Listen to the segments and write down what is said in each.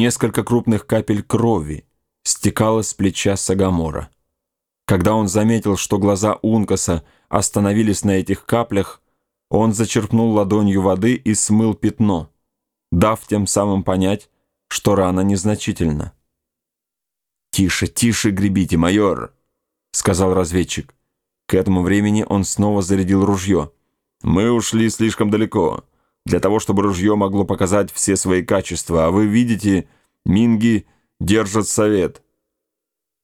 Несколько крупных капель крови стекало с плеча Сагамора. Когда он заметил, что глаза Ункаса остановились на этих каплях, он зачерпнул ладонью воды и смыл пятно, дав тем самым понять, что рана незначительна. «Тише, тише гребите, майор!» — сказал разведчик. К этому времени он снова зарядил ружье. «Мы ушли слишком далеко, для того, чтобы ружье могло показать все свои качества, а вы видите, минги держат совет.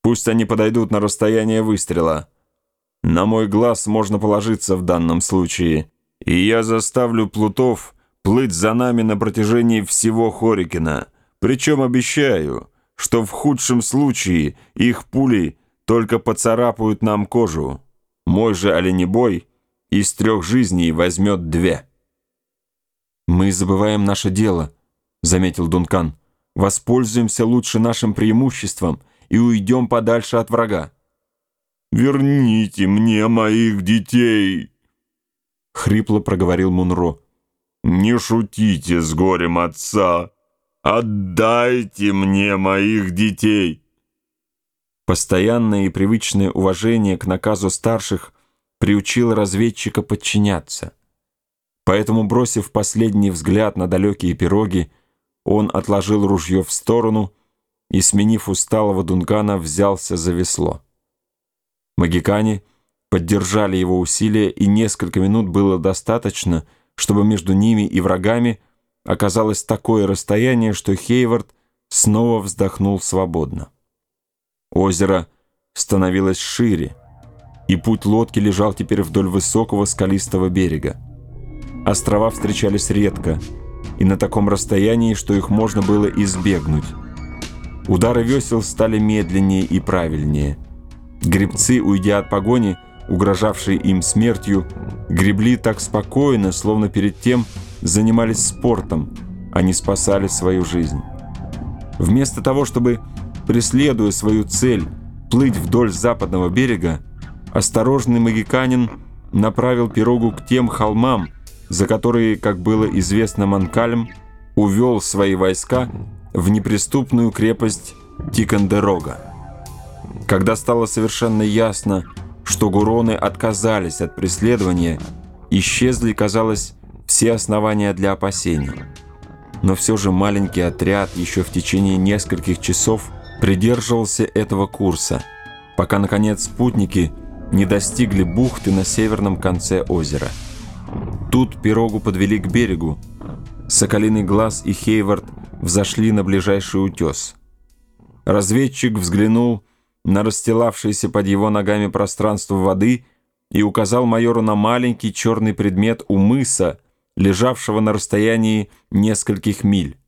Пусть они подойдут на расстояние выстрела. На мой глаз можно положиться в данном случае, и я заставлю плутов плыть за нами на протяжении всего Хорикина, причем обещаю, что в худшем случае их пули только поцарапают нам кожу». Мой же оленебой из трех жизней возьмет две». «Мы забываем наше дело», — заметил Дункан. «Воспользуемся лучше нашим преимуществом и уйдем подальше от врага». «Верните мне моих детей!» — хрипло проговорил Мунро. «Не шутите с горем отца! Отдайте мне моих детей!» Постоянное и привычное уважение к наказу старших приучило разведчика подчиняться. Поэтому, бросив последний взгляд на далекие пироги, он отложил ружье в сторону и, сменив усталого Дункана, взялся за весло. Магикане поддержали его усилия, и несколько минут было достаточно, чтобы между ними и врагами оказалось такое расстояние, что Хейвард снова вздохнул свободно. Озеро становилось шире, и путь лодки лежал теперь вдоль высокого скалистого берега. Острова встречались редко и на таком расстоянии, что их можно было избегнуть. Удары весел стали медленнее и правильнее. Гребцы, уйдя от погони, угрожавшие им смертью, гребли так спокойно, словно перед тем занимались спортом, а не спасали свою жизнь. Вместо того, чтобы преследуя свою цель плыть вдоль западного берега, осторожный магиканин направил пирогу к тем холмам, за которые, как было известно Манкалем, увел свои войска в неприступную крепость Тикандерога. Когда стало совершенно ясно, что гуроны отказались от преследования, исчезли, казалось, все основания для опасений. Но все же маленький отряд еще в течение нескольких часов – придерживался этого курса, пока, наконец, спутники не достигли бухты на северном конце озера. Тут пирогу подвели к берегу. Соколиный глаз и Хейвард взошли на ближайший утес. Разведчик взглянул на расстилавшееся под его ногами пространство воды и указал майору на маленький черный предмет у мыса, лежавшего на расстоянии нескольких миль.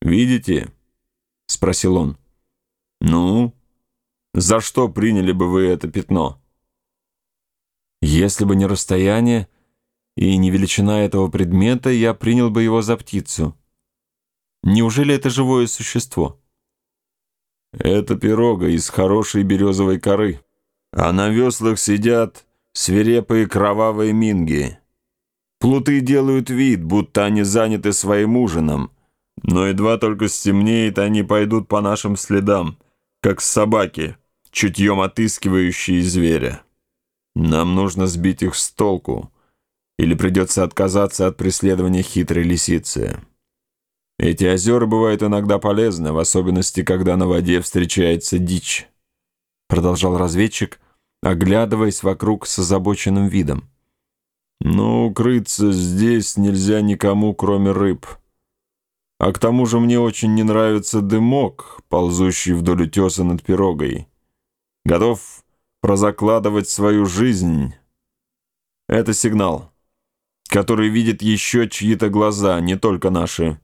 «Видите?» — спросил он. «Ну, за что приняли бы вы это пятно?» «Если бы не расстояние и не величина этого предмета, я принял бы его за птицу. Неужели это живое существо?» «Это пирога из хорошей березовой коры, а на веслах сидят свирепые кровавые минги. Плуты делают вид, будто они заняты своим ужином, но едва только стемнеет, они пойдут по нашим следам» как собаки, чутьем отыскивающие зверя. Нам нужно сбить их с толку, или придется отказаться от преследования хитрой лисицы. Эти озера бывают иногда полезны, в особенности, когда на воде встречается дичь», — продолжал разведчик, оглядываясь вокруг с озабоченным видом. «Но укрыться здесь нельзя никому, кроме рыб». А к тому же мне очень не нравится дымок, ползущий вдоль утеса над пирогой. Готов прозакладывать свою жизнь. Это сигнал, который видит еще чьи-то глаза, не только наши.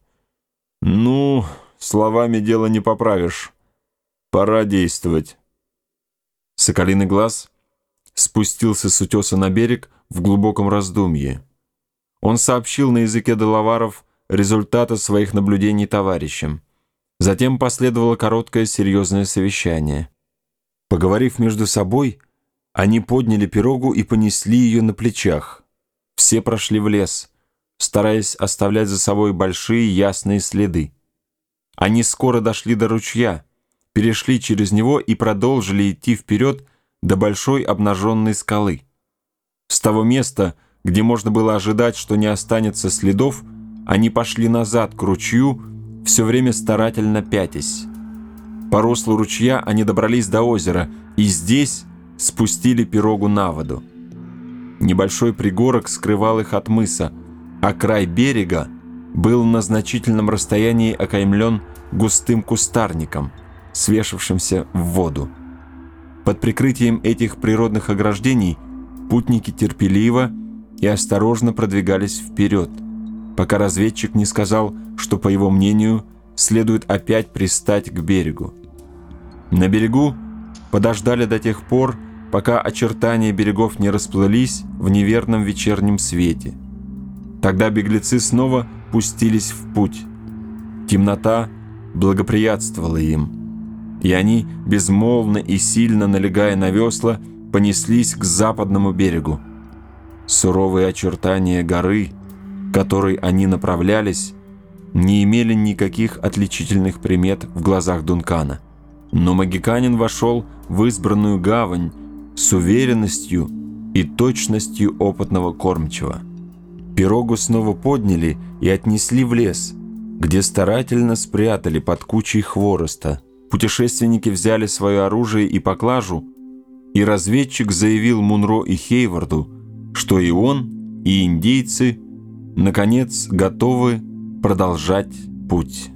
Ну, словами дело не поправишь. Пора действовать. Соколиный глаз спустился с утеса на берег в глубоком раздумье. Он сообщил на языке делаваров, результаты своих наблюдений товарищам. Затем последовало короткое серьезное совещание. Поговорив между собой, они подняли пирогу и понесли ее на плечах. Все прошли в лес, стараясь оставлять за собой большие ясные следы. Они скоро дошли до ручья, перешли через него и продолжили идти вперед до большой обнаженной скалы. С того места, где можно было ожидать, что не останется следов, они пошли назад к ручью, все время старательно пятясь. По руслу ручья они добрались до озера и здесь спустили пирогу на воду. Небольшой пригорок скрывал их от мыса, а край берега был на значительном расстоянии окаймлен густым кустарником, свешившимся в воду. Под прикрытием этих природных ограждений путники терпеливо и осторожно продвигались вперед, пока разведчик не сказал, что, по его мнению, следует опять пристать к берегу. На берегу подождали до тех пор, пока очертания берегов не расплылись в неверном вечернем свете. Тогда беглецы снова пустились в путь. Темнота благоприятствовала им, и они, безмолвно и сильно налегая на весла, понеслись к западному берегу. Суровые очертания горы, к которой они направлялись, не имели никаких отличительных примет в глазах Дункана. Но магиканин вошел в избранную гавань с уверенностью и точностью опытного кормчего. Пирогу снова подняли и отнесли в лес, где старательно спрятали под кучей хвороста. Путешественники взяли свое оружие и поклажу, и разведчик заявил Мунро и Хейварду, что и он, и индейцы, наконец, готовы продолжать путь.